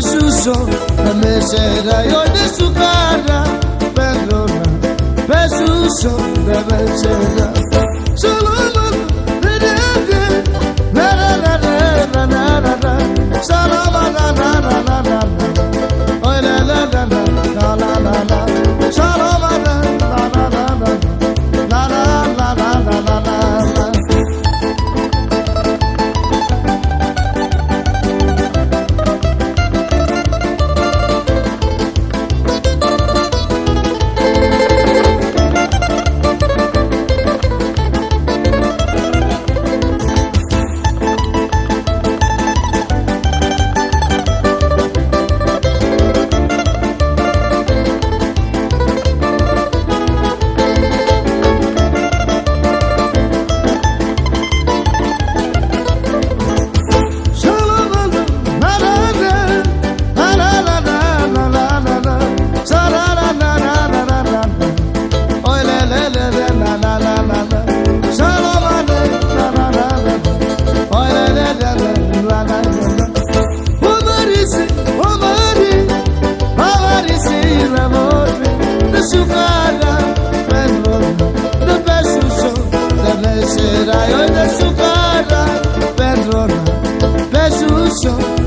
Jesús, oh, la mesera y hoy de su cara, perdona, Jesús, oh, la mesera. será hoy de su cara, perdona, presunción.